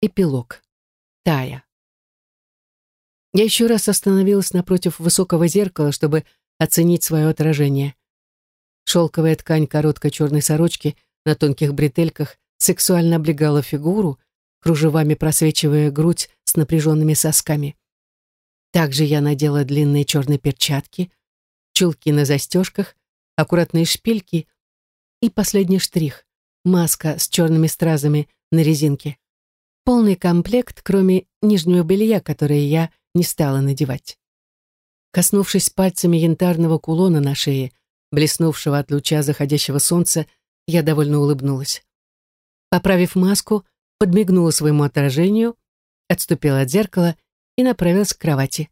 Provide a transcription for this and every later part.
Эпилог. Тая. Я еще раз остановилась напротив высокого зеркала, чтобы оценить свое отражение. Шелковая ткань короткой черной сорочки на тонких бретельках сексуально облегала фигуру, кружевами просвечивая грудь с напряженными сосками. Также я надела длинные черные перчатки, чулки на застежках, аккуратные шпильки и последний штрих — маска с черными стразами на резинке. Полный комплект, кроме нижнего белья, которое я не стала надевать. Коснувшись пальцами янтарного кулона на шее, блеснувшего от луча заходящего солнца, я довольно улыбнулась. Поправив маску, подмигнула своему отражению, отступила от зеркала и направилась к кровати.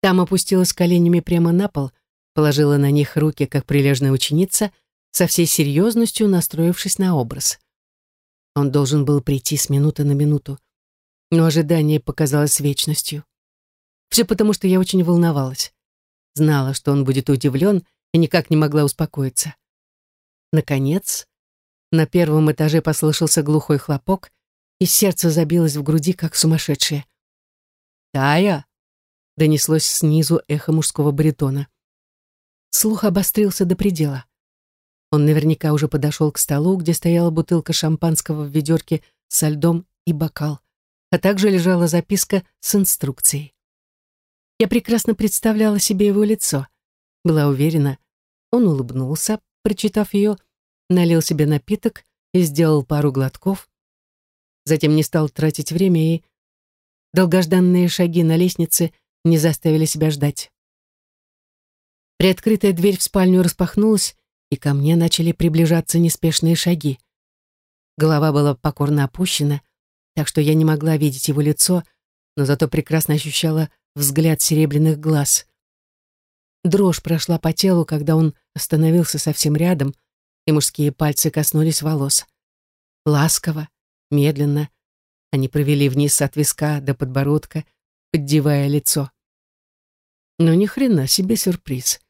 Там опустилась коленями прямо на пол, положила на них руки, как прилежная ученица, со всей серьезностью настроившись на образ. Он должен был прийти с минуты на минуту, но ожидание показалось вечностью. Все потому, что я очень волновалась. Знала, что он будет удивлен и никак не могла успокоиться. Наконец, на первом этаже послышался глухой хлопок, и сердце забилось в груди, как сумасшедшее. «Тая!» — донеслось снизу эхо мужского баритона. Слух обострился до предела. Он наверняка уже подошел к столу, где стояла бутылка шампанского в ведерке со льдом и бокал, а также лежала записка с инструкцией. Я прекрасно представляла себе его лицо. Была уверена, он улыбнулся, прочитав ее, налил себе напиток и сделал пару глотков. Затем не стал тратить время, и долгожданные шаги на лестнице не заставили себя ждать. Приоткрытая дверь в спальню распахнулась, и ко мне начали приближаться неспешные шаги. Голова была покорно опущена, так что я не могла видеть его лицо, но зато прекрасно ощущала взгляд серебряных глаз. Дрожь прошла по телу, когда он остановился совсем рядом, и мужские пальцы коснулись волос. Ласково, медленно, они провели вниз от виска до подбородка, поддевая лицо. Но ни хрена себе сюрприз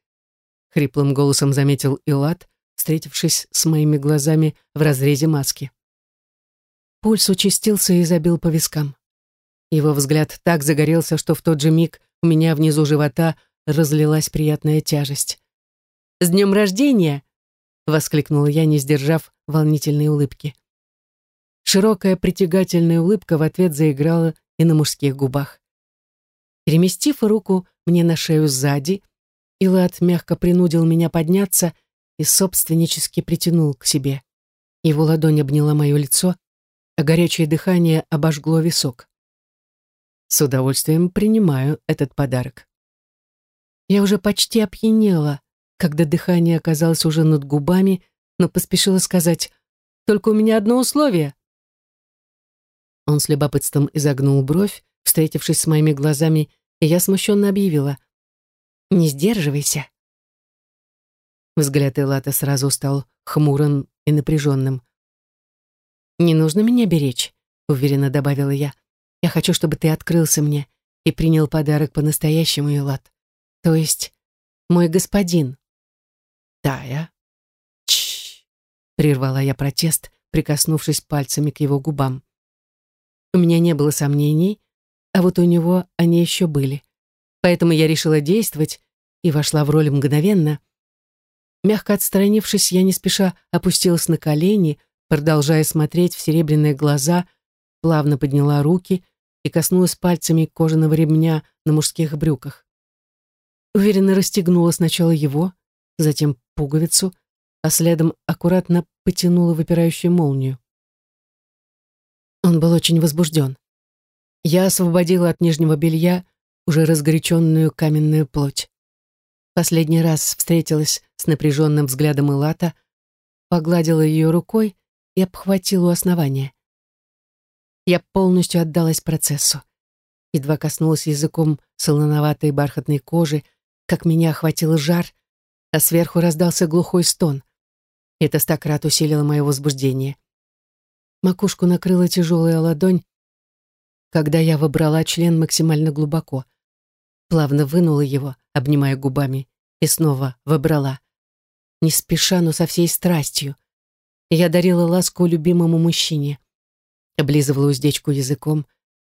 хриплым голосом заметил Илат, встретившись с моими глазами в разрезе маски. Пульс участился и забил по вискам. Его взгляд так загорелся, что в тот же миг у меня внизу живота разлилась приятная тяжесть. «С днем рождения!» — воскликнула я, не сдержав волнительной улыбки. Широкая притягательная улыбка в ответ заиграла и на мужских губах. Переместив руку мне на шею сзади, Илат мягко принудил меня подняться и собственнически притянул к себе. Его ладонь обняла мое лицо, а горячее дыхание обожгло висок. С удовольствием принимаю этот подарок. Я уже почти опьянела, когда дыхание оказалось уже над губами, но поспешила сказать «Только у меня одно условие». Он с любопытством изогнул бровь, встретившись с моими глазами, и я смущенно объявила не сдерживайся. Взгляд Элата сразу стал хмурым и напряженным. «Не нужно меня беречь», — уверенно добавила я. «Я хочу, чтобы ты открылся мне и принял подарок по-настоящему, Элат. То есть, мой господин». «Тая?» «Чш!» — прервала я протест, прикоснувшись пальцами к его губам. У меня не было сомнений, а вот у него они еще были. Поэтому я решила действовать и вошла в роль мгновенно. Мягко отстранившись, я не спеша опустилась на колени, продолжая смотреть в серебряные глаза, плавно подняла руки и коснулась пальцами кожаного ремня на мужских брюках. Уверенно расстегнула сначала его, затем пуговицу, а следом аккуратно потянула выпирающую молнию. Он был очень возбужден. Я освободила от нижнего белья уже разгоряченную каменную плоть. Последний раз встретилась с напряженным взглядом Илата, погладила ее рукой и обхватила у основания. Я полностью отдалась процессу. Едва коснулась языком солоноватой бархатной кожи, как меня охватил жар, а сверху раздался глухой стон. Это стократ усилило мое возбуждение. Макушку накрыла тяжелая ладонь, когда я вобрала член максимально глубоко плавно вынула его, обнимая губами, и снова выбрала. Не спеша, но со всей страстью. Я дарила ласку любимому мужчине. облизывала уздечку языком,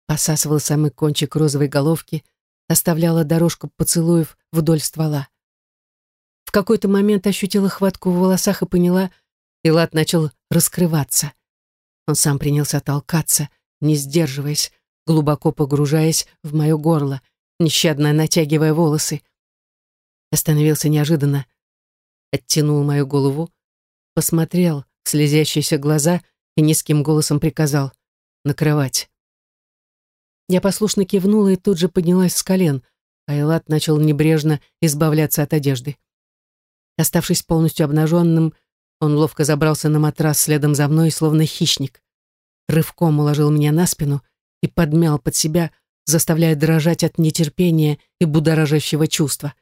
посасывала самый кончик розовой головки, оставляла дорожку поцелуев вдоль ствола. В какой-то момент ощутила хватку в волосах и поняла, Илат начал раскрываться. Он сам принялся толкаться, не сдерживаясь, глубоко погружаясь в мое горло, нещадно натягивая волосы. Остановился неожиданно, оттянул мою голову, посмотрел в слезящиеся глаза и низким голосом приказал «На кровать». Я послушно кивнула и тут же поднялась с колен, а Элат начал небрежно избавляться от одежды. Оставшись полностью обнаженным, он ловко забрался на матрас следом за мной, словно хищник. Рывком уложил меня на спину и подмял под себя, заставляя дрожать от нетерпения и будоражащего чувства.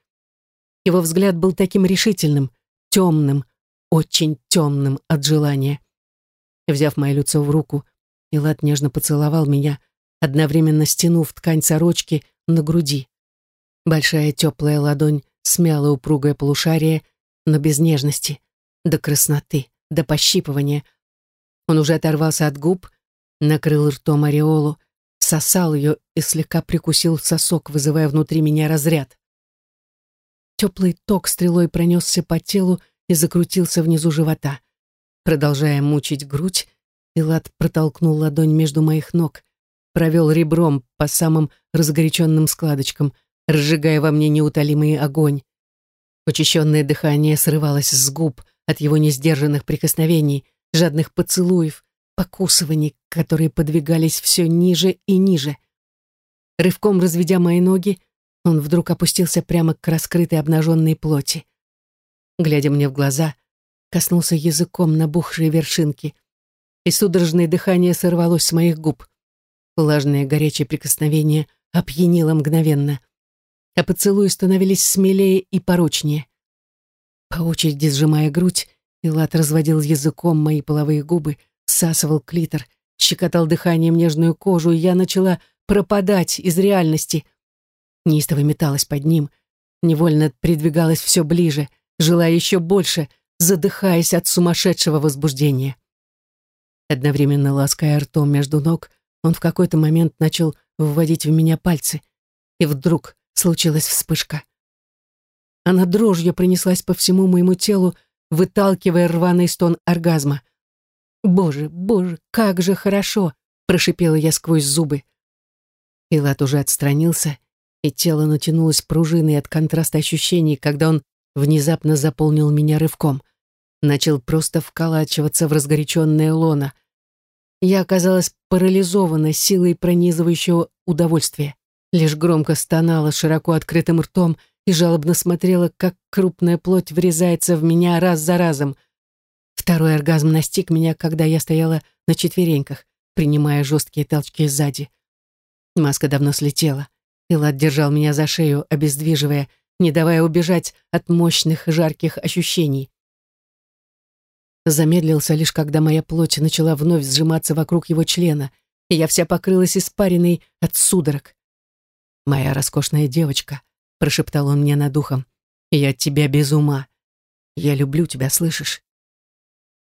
Его взгляд был таким решительным, темным, очень темным от желания. Взяв мое лицо в руку, Илат нежно поцеловал меня, одновременно стянув ткань сорочки на груди. Большая теплая ладонь смяла упругое полушарие, но без нежности, до красноты, до пощипывания. Он уже оторвался от губ, накрыл ртом ореолу, сосал ее и слегка прикусил сосок, вызывая внутри меня разряд. Теплый ток стрелой пронесся по телу и закрутился внизу живота. Продолжая мучить грудь, Илат протолкнул ладонь между моих ног, провел ребром по самым разгоряченным складочкам, разжигая во мне неутолимый огонь. Учащенное дыхание срывалось с губ от его несдержанных прикосновений, жадных поцелуев, покусываний, которые подвигались все ниже и ниже. Рывком разведя мои ноги, он вдруг опустился прямо к раскрытой обнаженной плоти. Глядя мне в глаза, коснулся языком набухшей вершинки, и судорожное дыхание сорвалось с моих губ. Влажное горячее прикосновение опьянило мгновенно — а поцелуи становились смелее и порочнее. По очереди сжимая грудь, Илат разводил языком мои половые губы, всасывал клитор, щекотал дыханием нежную кожу, и я начала пропадать из реальности. Неистово металась под ним, невольно придвигалась все ближе, желая еще больше, задыхаясь от сумасшедшего возбуждения. Одновременно лаская ртом между ног, он в какой-то момент начал вводить в меня пальцы, и вдруг случилась вспышка. Она дрожью принеслась по всему моему телу, выталкивая рваный стон оргазма. «Боже, боже, как же хорошо!» — прошипела я сквозь зубы. Илат уже отстранился, и тело натянулось пружиной от контраста ощущений, когда он внезапно заполнил меня рывком. Начал просто вколачиваться в разгоряченное лоно. Я оказалась парализована силой пронизывающего удовольствия лишь громко стонала широко открытым ртом и жалобно смотрела, как крупная плоть врезается в меня раз за разом. Второй оргазм настиг меня, когда я стояла на четвереньках, принимая жесткие толчки сзади. Маска давно слетела. Илад держал меня за шею, обездвиживая, не давая убежать от мощных жарких ощущений. Замедлился лишь, когда моя плоть начала вновь сжиматься вокруг его члена, и я вся покрылась испариной от судорог. «Моя роскошная девочка», — прошептал он мне над ухом, — «я от тебя без ума. Я люблю тебя, слышишь?»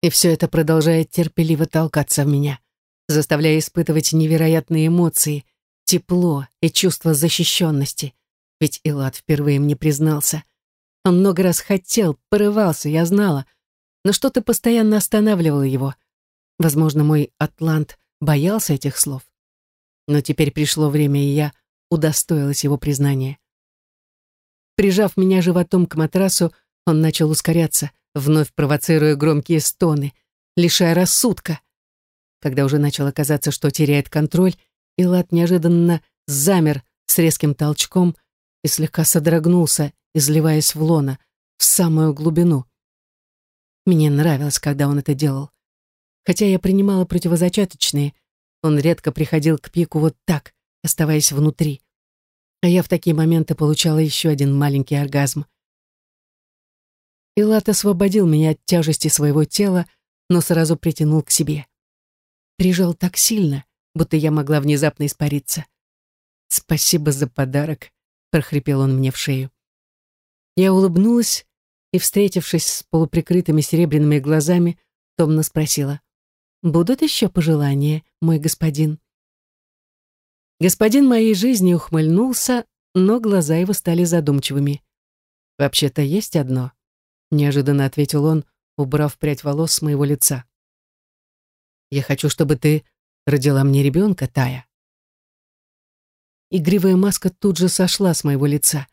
И все это продолжает терпеливо толкаться в меня, заставляя испытывать невероятные эмоции, тепло и чувство защищенности. Ведь Илад впервые мне признался. Он много раз хотел, порывался, я знала, но что-то постоянно останавливало его. Возможно, мой атлант боялся этих слов. Но теперь пришло время, и я удостоилась его признания. Прижав меня животом к матрасу, он начал ускоряться, вновь провоцируя громкие стоны, лишая рассудка. Когда уже начало казаться, что теряет контроль, Илат неожиданно замер с резким толчком и слегка содрогнулся, изливаясь в лона, в самую глубину. Мне нравилось, когда он это делал. Хотя я принимала противозачаточные, он редко приходил к пику вот так, оставаясь внутри. А я в такие моменты получала еще один маленький оргазм. Илат освободил меня от тяжести своего тела, но сразу притянул к себе. Прижал так сильно, будто я могла внезапно испариться. «Спасибо за подарок», — прохрипел он мне в шею. Я улыбнулась и, встретившись с полуприкрытыми серебряными глазами, томно спросила. будут еще пожелания, мой господин?» Господин моей жизни ухмыльнулся, но глаза его стали задумчивыми. «Вообще-то есть одно», — неожиданно ответил он, убрав прядь волос с моего лица. «Я хочу, чтобы ты родила мне ребенка, Тая». Игривая маска тут же сошла с моего лица.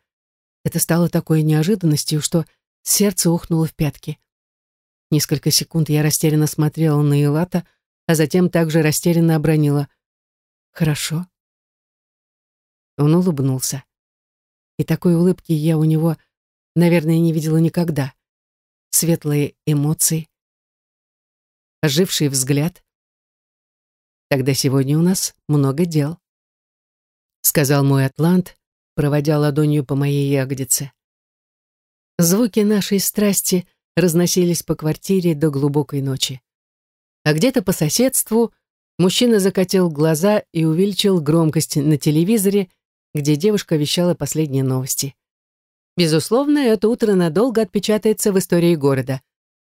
Это стало такой неожиданностью, что сердце ухнуло в пятки. Несколько секунд я растерянно смотрела на Илата, а затем также растерянно обронила. «Хорошо». Он улыбнулся. И такой улыбки я у него, наверное, не видела никогда. Светлые эмоции, оживший взгляд. Тогда сегодня у нас много дел, сказал мой атлант, проводя ладонью по моей ягодице. Звуки нашей страсти разносились по квартире до глубокой ночи. А где-то по соседству мужчина закатил глаза и увеличил громкость на телевизоре, где девушка вещала последние новости. Безусловно, это утро надолго отпечатается в истории города.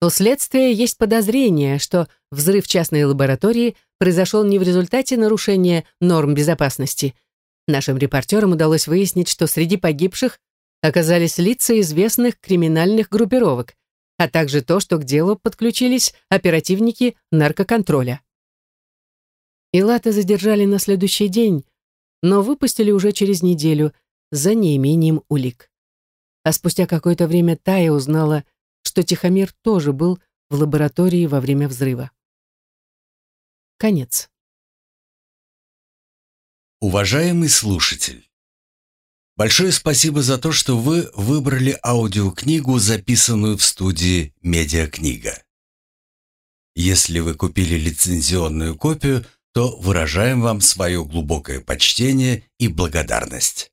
У следствия есть подозрение, что взрыв частной лаборатории произошел не в результате нарушения норм безопасности. Нашим репортерам удалось выяснить, что среди погибших оказались лица известных криминальных группировок, а также то, что к делу подключились оперативники наркоконтроля. Илата задержали на следующий день, но выпустили уже через неделю за неимением улик. А спустя какое-то время Тая узнала, что Тихомир тоже был в лаборатории во время взрыва. Конец. Уважаемый слушатель, большое спасибо за то, что вы выбрали аудиокнигу, записанную в студии «Медиакнига». Если вы купили лицензионную копию, то выражаем вам свое глубокое почтение и благодарность.